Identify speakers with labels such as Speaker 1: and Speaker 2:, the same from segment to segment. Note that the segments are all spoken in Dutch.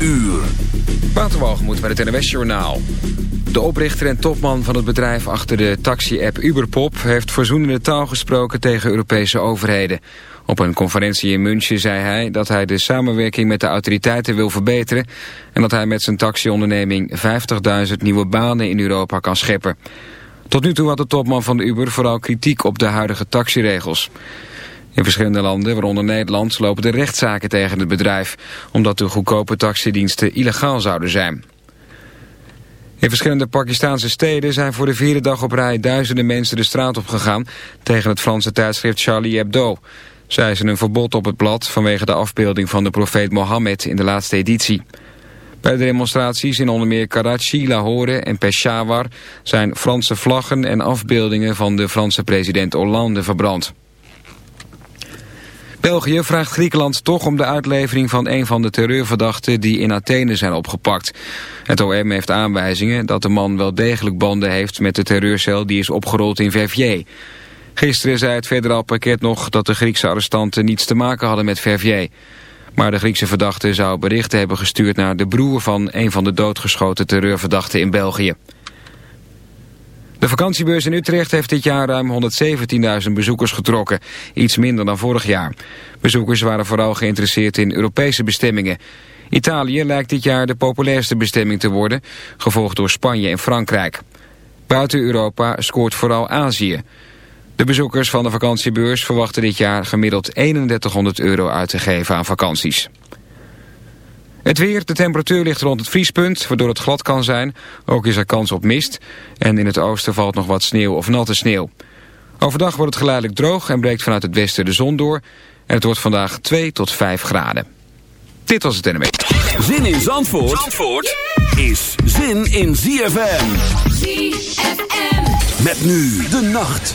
Speaker 1: uur.
Speaker 2: moet met het NWS Journaal. De oprichter en topman van het bedrijf achter de taxi-app Uberpop... heeft verzoenende taal gesproken tegen Europese overheden. Op een conferentie in München zei hij dat hij de samenwerking met de autoriteiten wil verbeteren... en dat hij met zijn taxionderneming 50.000 nieuwe banen in Europa kan scheppen. Tot nu toe had de topman van de Uber vooral kritiek op de huidige taxiregels. In verschillende landen, waaronder Nederland, lopen de rechtszaken tegen het bedrijf... omdat de goedkope taxidiensten illegaal zouden zijn. In verschillende Pakistanse steden zijn voor de vierde dag op rij duizenden mensen de straat op gegaan tegen het Franse tijdschrift Charlie Hebdo. Zij eisen een verbod op het blad vanwege de afbeelding van de profeet Mohammed in de laatste editie. Bij de demonstraties in onder meer Karachi, Lahore en Peshawar zijn Franse vlaggen en afbeeldingen van de Franse president Hollande verbrand. België vraagt Griekenland toch om de uitlevering van een van de terreurverdachten die in Athene zijn opgepakt. Het OM heeft aanwijzingen dat de man wel degelijk banden heeft met de terreurcel die is opgerold in Verviers. Gisteren zei het federaal pakket nog dat de Griekse arrestanten niets te maken hadden met Verviers. Maar de Griekse verdachte zou berichten hebben gestuurd naar de broer van een van de doodgeschoten terreurverdachten in België. De vakantiebeurs in Utrecht heeft dit jaar ruim 117.000 bezoekers getrokken. Iets minder dan vorig jaar. Bezoekers waren vooral geïnteresseerd in Europese bestemmingen. Italië lijkt dit jaar de populairste bestemming te worden, gevolgd door Spanje en Frankrijk. Buiten Europa scoort vooral Azië. De bezoekers van de vakantiebeurs verwachten dit jaar gemiddeld 3100 euro uit te geven aan vakanties. Het weer, de temperatuur ligt rond het vriespunt, waardoor het glad kan zijn. Ook is er kans op mist. En in het oosten valt nog wat sneeuw of natte sneeuw. Overdag wordt het geleidelijk droog en breekt vanuit het westen de zon door. En het wordt vandaag 2 tot 5 graden. Dit was het NME.
Speaker 1: Zin in Zandvoort, Zandvoort is zin in ZFM. ZFM. Met nu de nacht.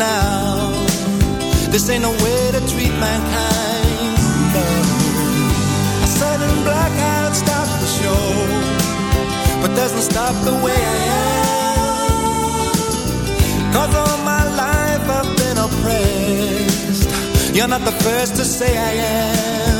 Speaker 3: now. This ain't no way to treat mankind. Blackout stops the show, but doesn't stop the way I am. Cause all my life I've been oppressed. You're not the first to say I am.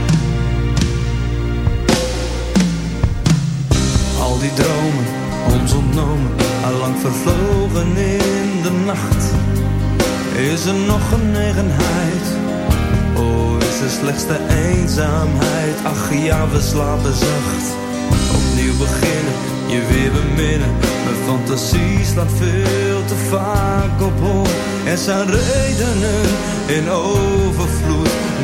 Speaker 4: Die dromen ons ontnomen, allang vervlogen in de nacht. Is er nog genegenheid? Oh, is er slechts de eenzaamheid? Ach ja, we slapen zacht. Opnieuw beginnen, je weer beminnen. Mijn fantasie slaat veel te vaak op hol. Er zijn redenen in overvloed,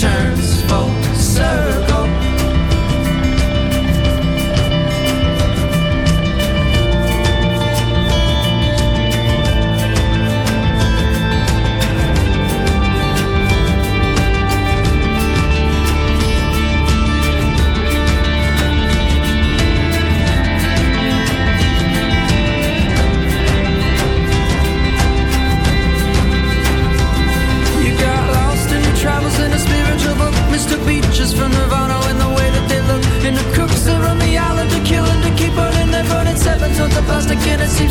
Speaker 5: turns full circle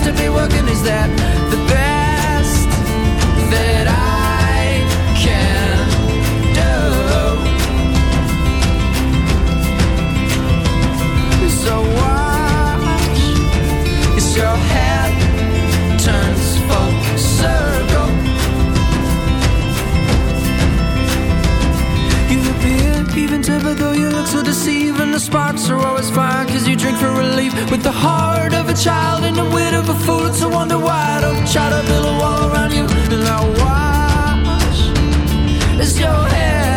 Speaker 1: to
Speaker 6: be working is that the best that I can do. So watch as your head turns full circle. You appear even tempered though you look so deceiving. The sparks are always fine cause you drink for relief with the heart of a child and the wit of a fool. It's wonder why I don't try to build a wall around you. And I'll watch as your head.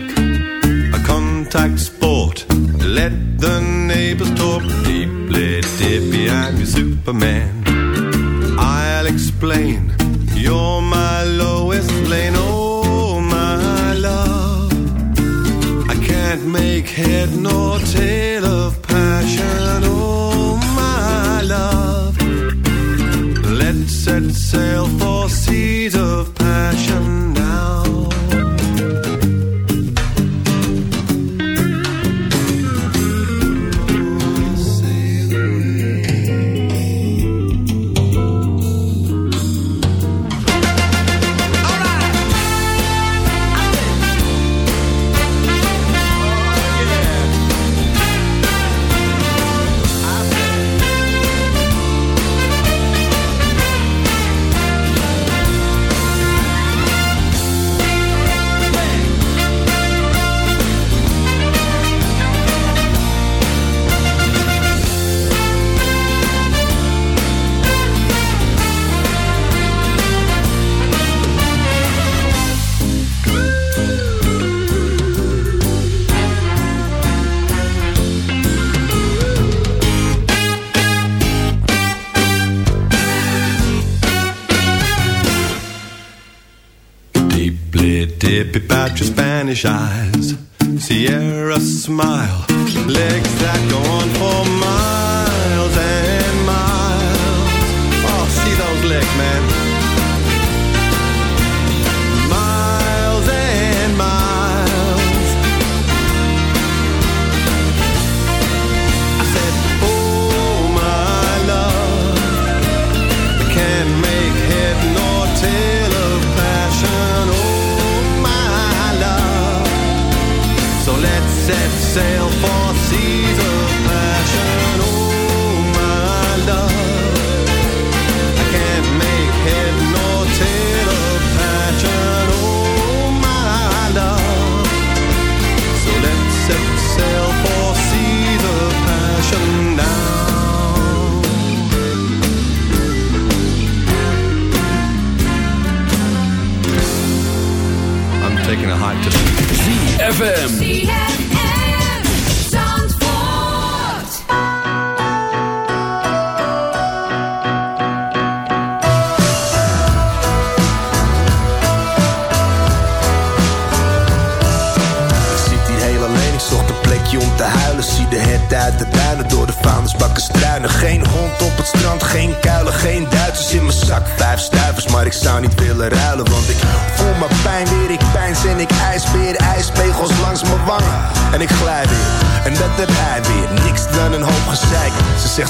Speaker 7: contact sport. Let the neighbors talk deeply, dippy, I'm your Superman. I'll explain, you're my lowest Lane, oh my love. I can't make head nor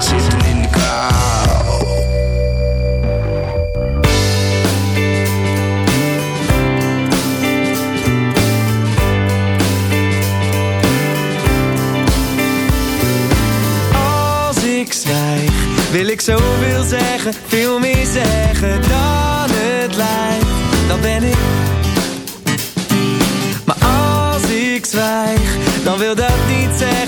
Speaker 7: Zitten in de kou.
Speaker 8: Als ik zwijg, wil ik zoveel zeggen, veel meer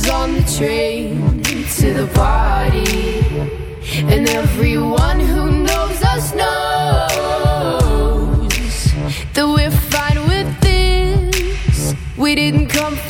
Speaker 9: was on the train to the party, and everyone who knows us knows that we're fine with this. We didn't come.